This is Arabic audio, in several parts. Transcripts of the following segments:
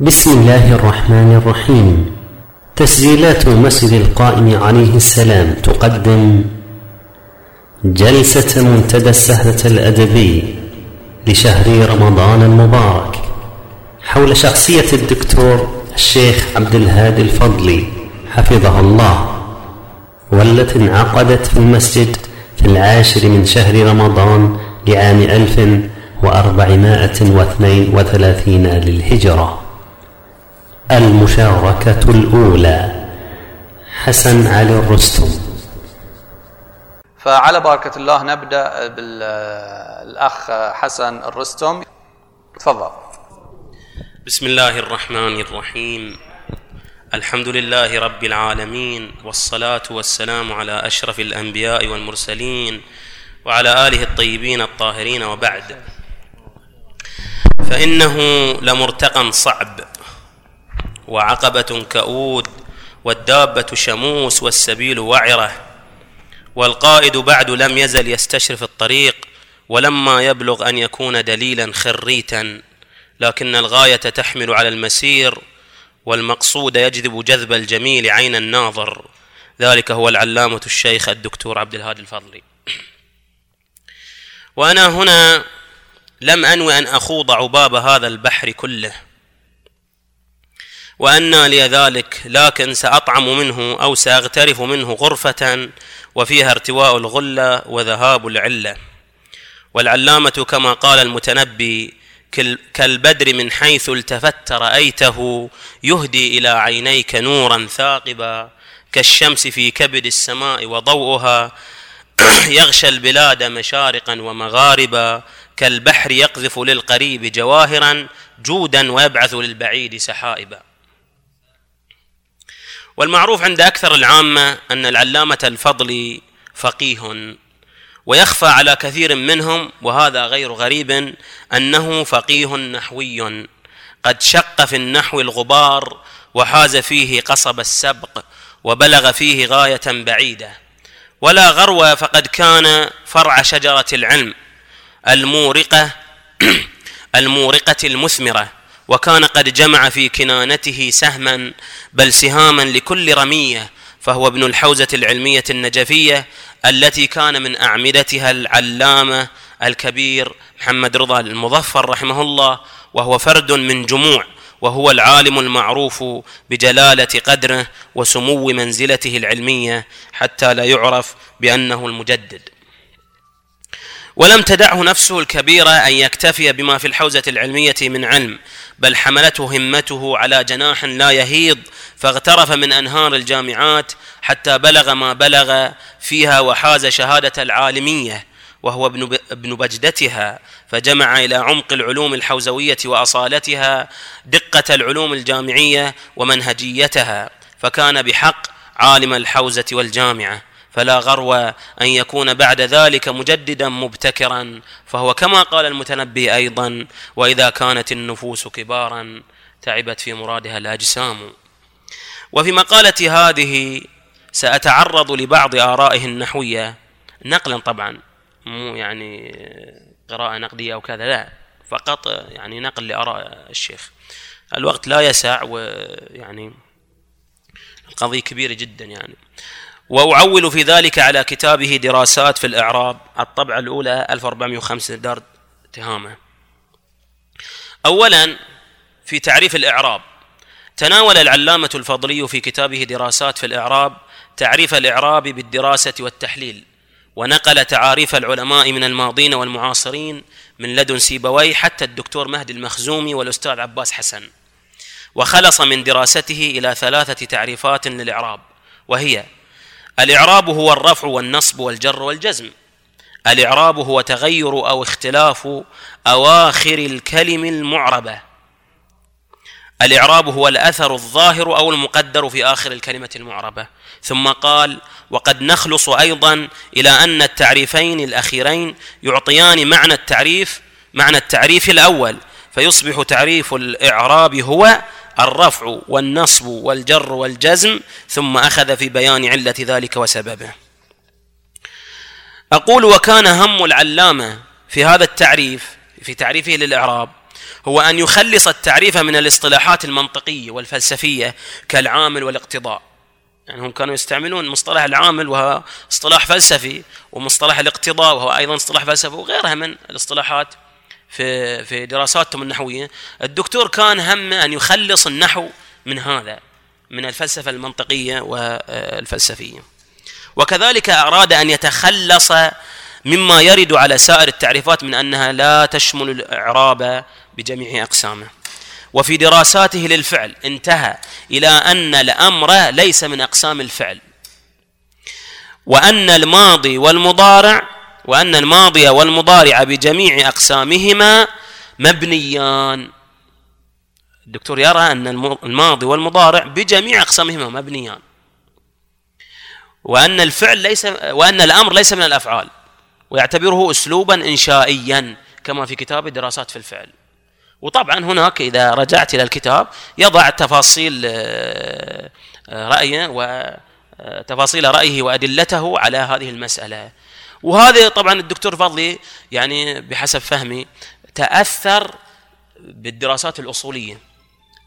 بسم الله الرحمن الرحيم. تسجيلات مسجد القائم عليه السلام تقدم جلسة منتدى السهرة الأدبي لشهر رمضان المبارك حول شخصية الدكتور الشيخ عبد الهادي الفضلي حفظه الله والتي انعقدت في المسجد في العاشر من شهر رمضان لعام ألف وأربعمائة واثنين وثلاثين للهجرة. المشاركة الأولى. حسن علي الرستم. فعلى بركة الله نبدأ بالأخ حسن الرستم. تفضل. بسم الله الرحمن الرحيم. الحمد لله رب العالمين والصلاة والسلام على أشرف الأنبياء والمرسلين وعلى آله الطيبين الطاهرين وبعد. فإنه لمرتقى صعب. وعقبة كؤود والدابة شموس والسبيل وعرة والقائد بعد لم يزل يستشرف الطريق ولما يبلغ أن يكون دليلا خريتا لكن الغاية تحمل على المسير والمقصود يجذب جذب الجميل عين الناظر. ذلك هو العلامة الشيخ الدكتور عبد الهادي الفضلي. وأنا هنا لم أنوي أن أخوض عباب هذا البحر كله. وأنى لي ذلك لكن سأطعم منه أو سأغترف منه غرفة وفيها ارتواء الغلة وذهاب العلة. والعلامة كما قال المتنبي كالبدر من حيث التفت رأيته يهدي إلى عينيك نورا ثاقبا كالشمس في كبد السماء وضوءها يغشى البلاد مشارقا ومغاربا كالبحر يقذف للقريب جواهرا جودا ويبعث للبعيد سحائبا. والمعروف عند أكثر العامة أن العلامة الفضلي فقيه ويخفى على كثير منهم وهذا غير غريب أنه فقيه نحوي قد شق في النحو الغبار وحاز فيه قصب السبق وبلغ فيه غاية بعيدة. ولا غرو فقد كان فرع شجرة العلم المورقة المورقة المثمرة. وكان قد جمع في كنانته سهما بل سهاما لكل رمية فهو ابن الحوزة العلمية النجفية التي كان من أعمدتها العلامة الكبير محمد رضا المظفر رحمه الله وهو فرد من جموع وهو العالم المعروف بجلالة قدره وسمو منزلته العلمية حتى لا يعرف بأنه المجدد. ولم تدعه نفسه الكبيرة أن يكتفي بما في الحوزة العلمية من علم بل حملته همته على جناح لا يهيض فاغترف من أنهار الجامعات حتى بلغ ما بلغ فيها وحاز شهادة العالمية وهو ابن بجدتها فجمع إلى عمق العلوم الحوزوية وأصالتها دقة العلوم الجامعية ومنهجيتها فكان بحق عالم الحوزة والجامعة. فلا غرو أن يكون بعد ذلك مجددا مبتكرا. فهو كما قال المتنبي أيضا وإذا كانت النفوس كبارا تعبت في مرادها الأجسام. وفي مقالتي هذه سأتعرض لبعض آرائه النحوية نقلا طبعا مو يعني قراءة نقدية أو كذا لا فقط يعني نقل لآراء الشيخ. الوقت لا يسع ويعني القضية كبيره جدا يعني. وأعول في ذلك على كتابه دراسات في الإعراب. الطبعة الأولى 1405 دار تهامة أولا في تعريف الإعراب. تناول العلامة الفضلي في كتابه دراسات في الإعراب تعريف الإعراب بالدراسة والتحليل ونقل تعاريف العلماء من الماضين والمعاصرين من لدن سيبوي حتى الدكتور مهدي المخزومي والأستاذ عباس حسن. وخلص من دراسته إلى ثلاثة تعريفات للإعراب وهي الإعراب هو الرفع والنصب والجر والجزم. الإعراب هو تغير أو اختلاف أواخر الكلم المعربة. الإعراب هو الأثر الظاهر أو المقدر في آخر الكلمة المعربة. ثم قال وقد نخلص أيضا إلى أن التعريفين الأخيرين يعطيان معنى التعريف معنى التعريف الأول. فيصبح تعريف الإعراب هو الرفع والنصب والجر والجزم ثم أخذ في بيان علة ذلك وسببه. أقول وكان هم العلامة في هذا التعريف في تعريفه للإعراب هو أن يخلص التعريف من الاصطلاحات المنطقية والفلسفية كالعامل والاقتضاء. يعني هم كانوا يستعملون مصطلح العامل وهو اصطلاح فلسفي ومصطلح الاقتضاء وهو أيضا اصطلاح فلسفي وغيرها من الاصطلاحات. في في دراساتهم النحوية الدكتور كان همه أن يخلص النحو من هذا من الفلسفة المنطقية والفلسفية. وكذلك أراد أن يتخلص مما يرد على سائر التعريفات من أنها لا تشمل الإعراب بجميع أقسامه. وفي دراساته للفعل انتهى إلى أن الأمر ليس من أقسام الفعل وأن الماضي والمضارع وأن الماضي والمضارع بجميع أقسامهما مبنيان. الدكتور يرى أن الماضي والمضارع بجميع أقسامهما مبنيان. وأن الفعل ليس وأن الأمر ليس من الأفعال ويعتبره أسلوبا إنشائيا كما في كتاب دراسات في الفعل. وطبعا هناك إذا رجعت إلى الكتاب يضع تفاصيل آه، رأيه وتفاصيل رأيه وأدلته على هذه المسألة. وهذا طبعا الدكتور فضلي يعني بحسب فهمي تأثر بالدراسات الأصولية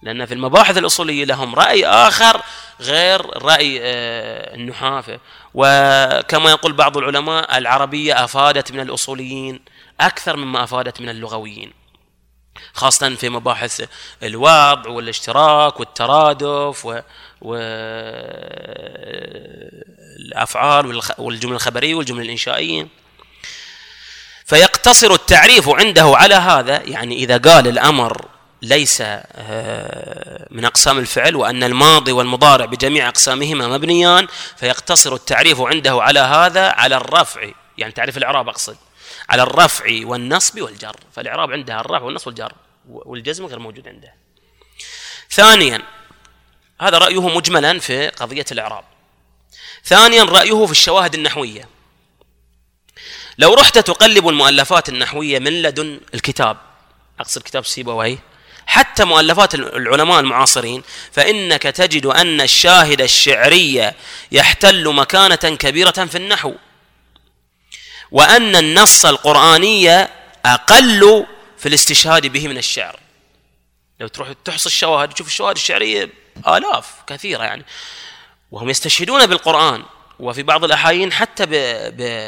لأن في المباحث الأصولية لهم رأي آخر غير رأي آه، النحافة. وكما يقول بعض العلماء العربية أفادت من الأصوليين أكثر مما أفادت من اللغويين. خاصة في مباحث الوضع والاشتراك والترادف و... والأفعال والجمل الخبرية والجمل الإنشائية. فيقتصر التعريف عنده على هذا يعني إذا قال الأمر ليس آه، من أقسام الفعل وأن الماضي والمضارع بجميع أقسامهما مبنيان فيقتصر التعريف عنده على هذا على الرفع. يعني تعريف الإعراب أقصد. على الرفع والنصب والجر. فالإعراب عندها الرفع والنصب والجر والجزم غير موجود عنده. ثانيا هذا رأيه مجملا في قضية الإعراب. ثانيا رأيه في الشواهد النحوية. لو رحت تقلب المؤلفات النحوية من لدن الكتاب أقصد كتاب سيبويه حتى مؤلفات العلماء المعاصرين فإنك تجد أن الشاهد الشعري يحتل مكانة كبيرة في النحو. وأن النص القرآني أقل في الاستشهاد به من الشعر. لو تروح تحصي الشواهد تشوف الشواهد الشعرية آلاف كثيرة يعني. وهم يستشهدون بالقرآن وفي بعض الأحايين حتى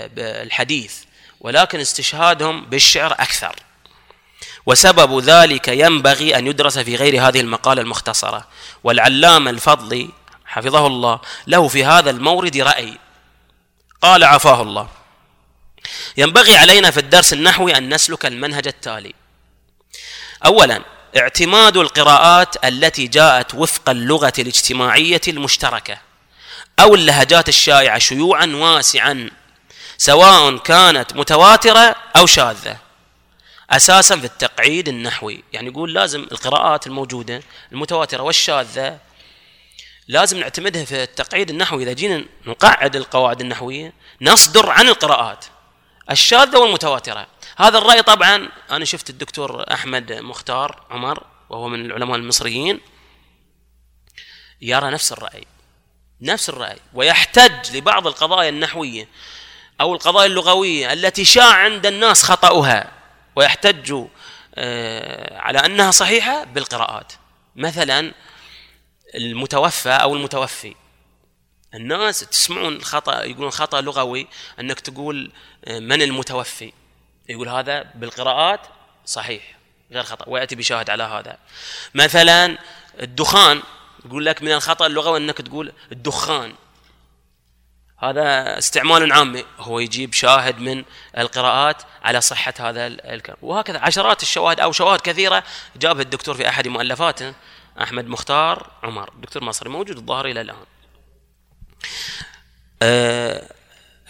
بالحديث ولكن استشهادهم بالشعر أكثر. وسبب ذلك ينبغي أن يدرس في غير هذه المقالة المختصرة. والعلامة الفضلي حفظه الله له في هذا المورد رأي. قال عفاه الله ينبغي علينا في الدرس النحوي أن نسلك المنهج التالي. أولا اعتماد القراءات التي جاءت وفق اللغة الاجتماعية المشتركة أو اللهجات الشائعة شيوعا واسعا سواء كانت متواترة أو شاذة. أساسا في التقعيد النحوي. يعني يقول لازم القراءات الموجودة المتواترة والشاذة لازم نعتمدها في التقعيد النحوي. إذا جينا نقعد القواعد النحوية نصدر عن القراءات. الشاذة والمتواترة. هذا الرأي طبعا أنا شفت الدكتور أحمد مختار عمر وهو من العلماء المصريين يرى نفس الرأي نفس الرأي ويحتج لبعض القضايا النحوية أو القضايا اللغوية التي شاع عند الناس خطأها ويحتج آه، على أنها صحيحة بالقراءات. مثلا المتوفى أو المتوفي. الناس تسمعون خطأ يقولون خطأ لغوي أنك تقول آه، من المتوفي؟ يقول هذا بالقراءات صحيح غير خطأ ويأتي بشاهد على هذا. مثلا الدخان يقول لك من الخطأ اللغوي أنك تقول الدخان. هذا استعمال عامي هو يجيب شاهد من القراءات على صحة هذا الكلام. وهكذا عشرات الشواهد أو شواهد كثيرة جابها الدكتور في أحد مؤلفاته أحمد مختار عمر. دكتور مصري موجود الظاهر إلى الآن.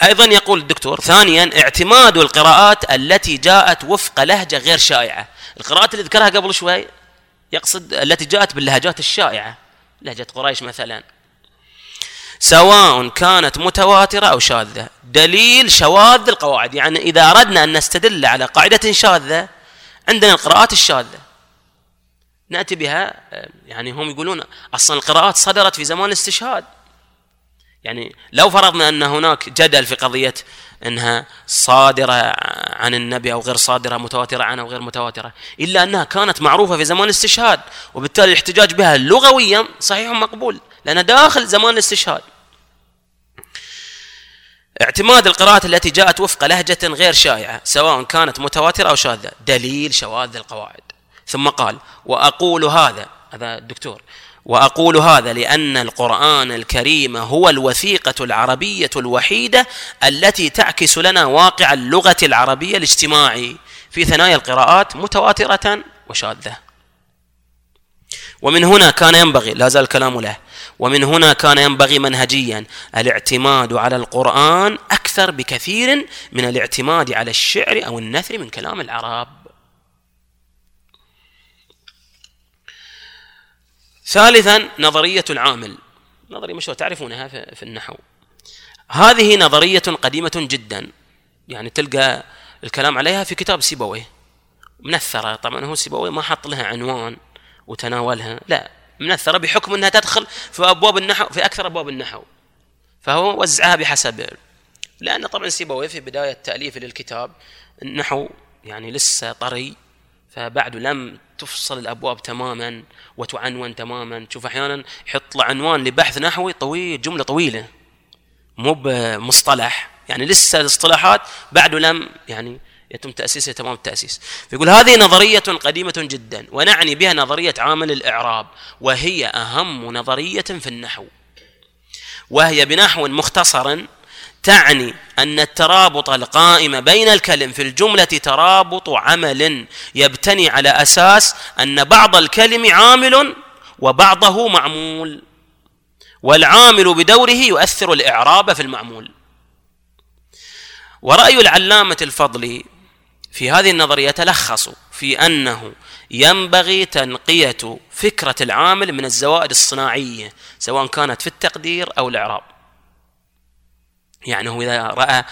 أيضا يقول الدكتور ثانيا اعتماد القراءات التي جاءت وفق لهجة غير شائعة. القراءات اللي ذكرها قبل شوي يقصد التي جاءت باللهجات الشائعة لهجة قريش مثلا. سواء كانت متواترة أو شاذة. دليل شواذ القواعد يعني إذا أردنا أن نستدل على قاعدة شاذة عندنا القراءات الشاذة. نأتي بها يعني هم يقولون أصلا القراءات صدرت في زمان الاستشهاد. يعني لو فرضنا أن هناك جدل في قضية أنها صادرة عن النبي أو غير صادرة متواترة عنه أو غير متواترة إلا أنها كانت معروفة في زمان الاستشهاد وبالتالي الاحتجاج بها لغويا صحيح مقبول لأنها داخل زمان الاستشهاد. اعتماد القراءات التي جاءت وفق لهجة غير شائعة سواء كانت متواترة أو شاذة دليل شواذ القواعد. ثم قال وأقول هذا هذا الدكتور وأقول هذا لأن القرآن الكريم هو الوثيقة العربية الوحيدة التي تعكس لنا واقع اللغة العربية الاجتماعي في ثنايا القراءات متواترة وشاذة. ومن هنا كان ينبغي لا زال الكلام له ومن هنا كان ينبغي منهجيا الاعتماد على القرآن أكثر بكثير من الاعتماد على الشعر أو النثر من كلام العرب. ثالثا نظرية العامل. نظرية مشهورة تعرفونها في النحو. هذه نظرية قديمة جدا. يعني تلقى الكلام عليها في كتاب سيبويه. منثرة. طبعا هو سيبويه ما حط لها عنوان وتناولها. لا منثرة بحكم أنها تدخل في أبواب النحو في أكثر أبواب النحو. فهو وزعها بحسب. لأن طبعا سيبويه في بداية تأليف للكتاب النحو يعني لسه طري. فبعد لم تفصل الأبواب تماما وتعنون تماما. تشوف أحيانا يحط عنوان لبحث نحوي طويل جملة طويلة مو بمصطلح. يعني لسه الاصطلاحات بعد لم يعني يتم تأسيسها تمام التأسيس. فيقول هذه نظرية قديمة جدا ونعني بها نظرية عامل الاعراب وهي أهم نظرية في النحو وهي بنحو مختصر تعني أن الترابط القائم بين الكلم في الجملة ترابط عمل يبتني على أساس أن بعض الكلم عامل وبعضه معمول والعامل بدوره يؤثر الإعراب في المعمول. ورأي العلامة الفضلي في هذه النظرية تلخص في أنه ينبغي تنقية فكرة العامل من الزوائد الصناعية سواء كانت في التقدير أو الإعراب. يعني هو إذا رأى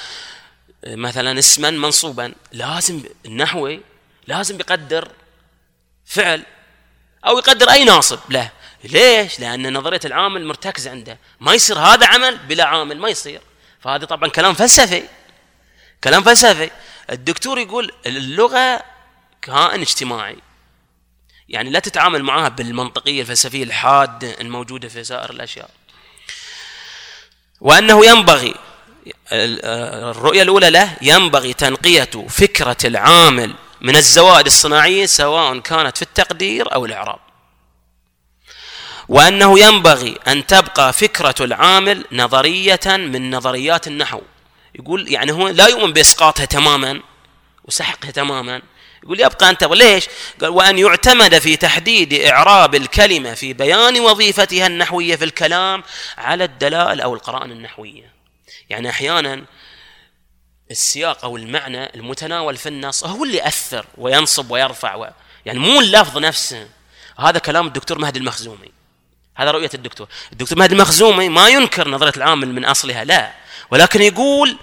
مثلا اسما منصوبا لازم النحوي لازم يقدر فعل أو يقدر أي ناصب له. ليش؟ لأن نظرية العامل مرتكزة عنده. ما يصير هذا عمل بلا عامل ما يصير. فهذا طبعا كلام فلسفي. كلام فلسفي. الدكتور يقول اللغة كائن اجتماعي. يعني لا تتعامل معها بالمنطقية الفلسفية الحادة الموجودة في سائر الأشياء. وأنه ينبغي الرؤية الأولى له ينبغي تنقية فكرة العامل من الزوائد الصناعية سواء كانت في التقدير أو الإعراب. وأنه ينبغي أن تبقى فكرة العامل نظرية من نظريات النحو. يقول يعني هو لا يؤمن بإسقاطها تماما وسحقها تماما. يقول يبقى أنت ليش؟ قال وأن يعتمد في تحديد إعراب الكلمة في بيان وظيفتها النحوية في الكلام على الدلائل أو القرائن النحوية. يعني أحيانا السياق أو المعنى المتناول في النص هو اللي يأثر وينصب ويرفع و... يعني مو اللفظ نفسه. هذا كلام الدكتور مهدي المخزومي. هذا رؤية الدكتور. الدكتور مهدي المخزومي ما ينكر نظرية العامل من أصلها لا. ولكن يقول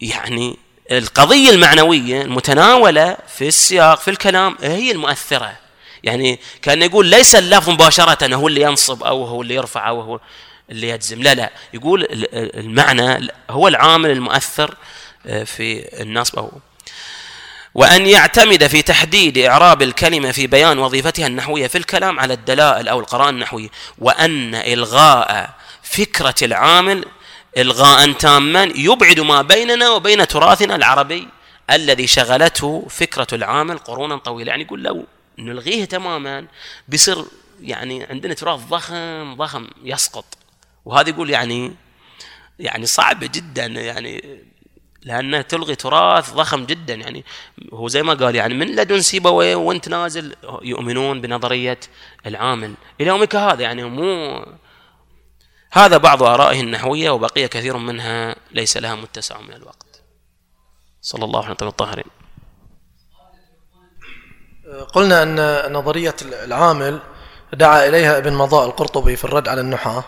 يعني القضية المعنوية المتناولة في السياق في الكلام هي المؤثرة. يعني كان يقول ليس اللفظ مباشرة هو اللي ينصب أو هو اللي يرفع أو هو اللي يجزم. لا لا يقول المعنى هو العامل المؤثر آه، في النصب أو. وأن يعتمد في تحديد إعراب الكلمة في بيان وظيفتها النحوية في الكلام على الدلائل أو القرائن النحوية. وأن إلغاء فكرة العامل إلغاء تاما يبعد ما بيننا وبين تراثنا العربي الذي شغلته فكرة العامل قرونا طويلة. يعني يقول لو نلغيه تماما بيصير يعني عندنا تراث ضخم ضخم يسقط. وهذا يقول يعني يعني صعبة جدا يعني لأنها تلغي تراث ضخم جدا يعني هو زي ما قال يعني من لدن سيبويه وانت نازل يؤمنون بنظرية العامل. إلى يومك هذا يعني مو هذا بعض آرائه النحوية وبقية كثير منها ليس لها متسع من الوقت. صلى الله عليه وسلم. الطاهرين. قلنا أن نظرية العامل دعا إليها ابن مضاء القرطبي في الرد على النحاة.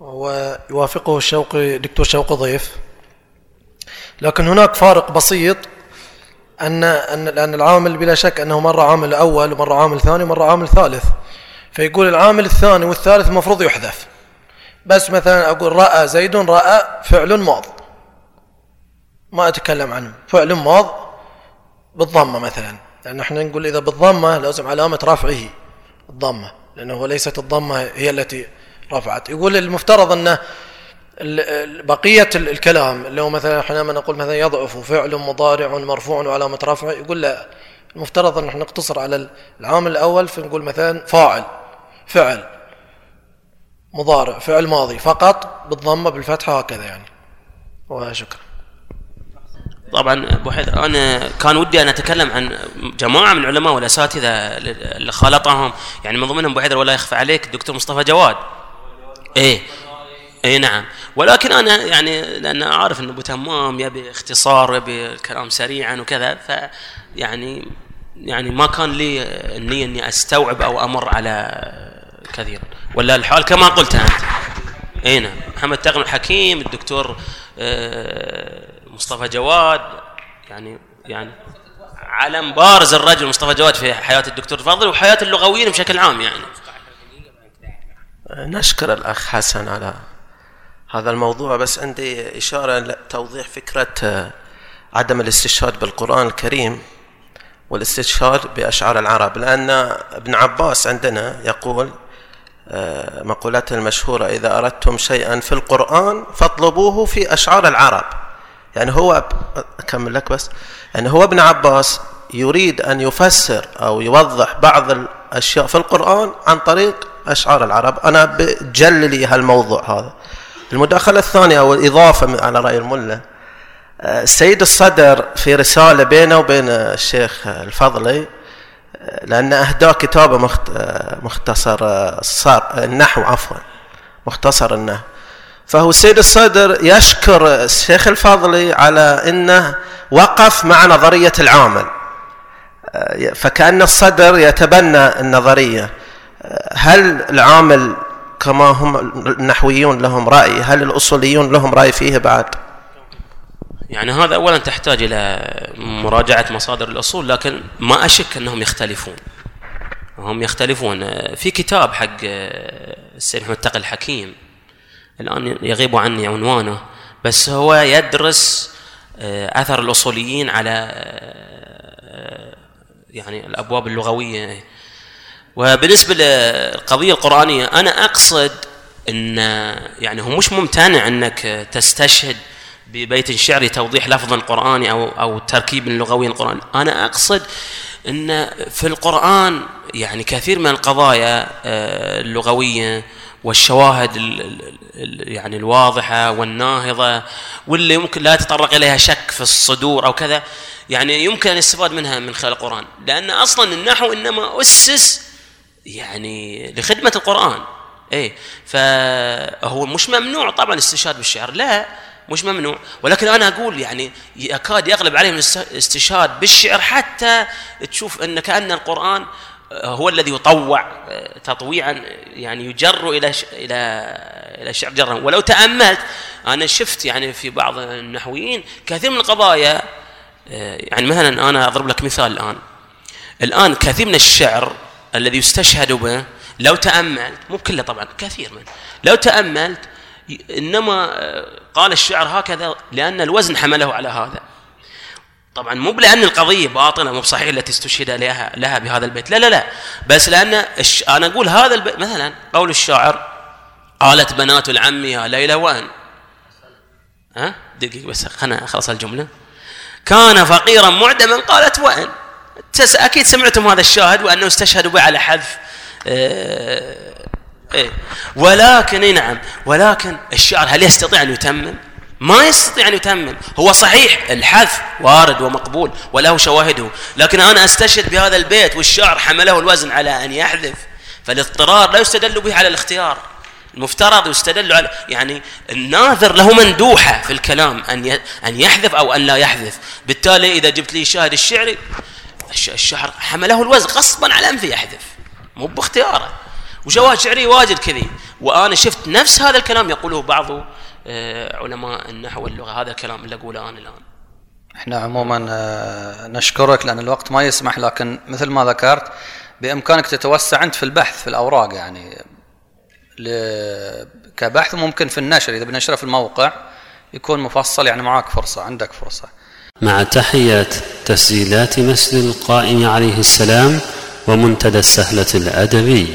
ويوافقه الشوقي دكتور شوقي ضيف. لكن هناك فارق بسيط أن أن لأن العامل بلا شك أنه مرة عامل أول ومرة عامل ثاني ومرة عامل ثالث. فيقول العامل الثاني والثالث المفروض يحذف. بس مثلا أقول رأى زيد رأى فعل ماض. ما أتكلم عنه فعل ماض بالضمة مثلا. لأن إحنا نقول إذا بالضمة لازم علامة رفعه الضمة. لأنه ليست الضمة هي التي رفعت. يقول المفترض أنه بقية الكلام اللي هو مثلا حينما نقول مثلا يضعف فعل مضارع مرفوع وعلامة رفعه يقول لا. المفترض أن نقتصر على العامل الأول فنقول مثلا فاعل فعل مضارع فعل ماضي فقط بالضمة بالفتحة هكذا يعني. وشكرا طبعا أبو حيدر أنا كان ودي أن أتكلم عن جماعة من العلماء والأساتذة اللي خالطهم. يعني من ضمنهم أبو حيدر ولا يخفى عليك الدكتور مصطفى جواد. إيه. اي نعم. ولكن أنا يعني لأن أعرف ان ابو تمام يبي اختصار ويبي الكلام سريعا وكذا ف يعني يعني ما كان لي النية إني أستوعب أو أمر على كثير ولا الحال كما قلت أنت. اي نعم. محمد تقن الحكيم الدكتور آه، مصطفى جواد. يعني يعني علم بارز الرجل مصطفى جواد في حياة الدكتور فاضل وحياة اللغويين بشكل عام يعني. نشكر الأخ حسن على هذا الموضوع بس عندي إشارة لتوضيح فكرة آه، عدم الاستشهاد بالقرآن الكريم والاستشهاد بأشعار العرب. لأن ابن عباس عندنا يقول آه، مقولته المشهورة إذا أردتم شيئا في القرآن فاطلبوه في أشعار العرب. يعني هو أكمل لك بس. يعني هو ابن عباس يريد أن يفسر أو يوضح بعض الأشياء في القرآن عن طريق أشعار العرب. أنا بجل لي هالموضوع هذا. المداخلة الثانية أو الإضافة على رأي الملا السيد الصدر في رسالة بينه وبين الشيخ الفضلي لأن أهداه كتابة مختصر النحو عفوا مختصر النحو. فهو السيد الصدر يشكر الشيخ الفاضلي على إنه وقف مع نظرية العامل. فكأن الصدر يتبنى النظرية. هل العامل كما هم النحويون لهم رأي؟ هل الأصوليون لهم رأي فيه بعد؟ يعني هذا اولا تحتاج إلى مراجعة مصادر الأصول لكن ما أشك أنهم يختلفون. هم يختلفون. في كتاب حق السيد محمد تقي الحكيم الآن يغيب عني عنوانه بس هو يدرس أثر الأصوليين على يعني الأبواب اللغوية. وبالنسبة للقضية القرآنية أنا أقصد أن يعني هو مش ممتنع أنك تستشهد ببيت شعري توضيح لفظ قرآني أو أو تركيب لغوي القرآن أنا أقصد أن في القرآن يعني كثير من القضايا آه، اللغوية والشواهد يعني الواضحة والناهضة واللي يمكن لا يتطرق إليها شك في الصدور أو كذا يعني يمكن الاستفاد منها من خلال القرآن. لأن أصلا النحو إنما أسس يعني لخدمة القرآن. إيه فهو مش ممنوع طبعا الاستشهاد بالشعر. لا مش ممنوع. ولكن أنا أقول يعني يكاد يغلب عليهم الاستشهاد بالشعر حتى تشوف أن كأن القرآن هو الذي يطوع آه، تطويعا يعني يجر إلى إلى إلى الشعر جرا ولو تأملت أنا شفت يعني في بعض النحويين كثير من القضايا آه، يعني مثلا أنا أضرب لك مثال الآن. الآن كثير من الشعر الذي يستشهد به لو تأملت مو كله طبعا كثير منه لو تأملت إنما آه، قال الشعر هكذا لأن الوزن حمله على هذا. طبعا مو لأن القضية باطله مو بصحيح التي استشهد لها لها بهذا البيت. لا لا لا بس لأن الش... أنا أقول هذا البيت مثلا قول الشاعر قالت بنات العم يا ليلى وان ها؟ دقيقه بس خلنا أخلص الجملة. كان فقيرا معدما قالت وان أكيد سمعتم هذا الشاهد وأنه استشهدوا به على حذف آه إيه. ولكن إي نعم ولكن الشعر هل يستطيع أن يتمم؟ ما يستطيع أن يتمم. هو صحيح الحذف وارد ومقبول وله شواهده لكن أنا أستشهد بهذا البيت والشعر حمله الوزن على أن يحذف فالاضطرار لا يستدل به على الاختيار. المفترض يستدل على يعني الناظر له مندوحة في الكلام أن أن يحذف أو أن لا يحذف. بالتالي إذا جبت لي شاهد الشعري الشعر حمله الوزن غصبا على أنفه يحذف. مو باختياره. وشواهد شعرية واجد كذي. وأنا شفت نفس هذا الكلام يقوله بعض آه، علماء النحو واللغة هذا الكلام اللي أقوله أنا الآن. إحنا عموما آه، نشكرك لأن الوقت ما يسمح لكن مثل ما ذكرت بإمكانك تتوسع أنت في البحث في الأوراق يعني. كبحث ممكن في النشر. إذا بنشره في الموقع يكون مفصل يعني معك فرصة عندك فرصة. مع تحيات تسجيلات مسجد القائم عليه السلام ومنتدى السهلة الأدبي.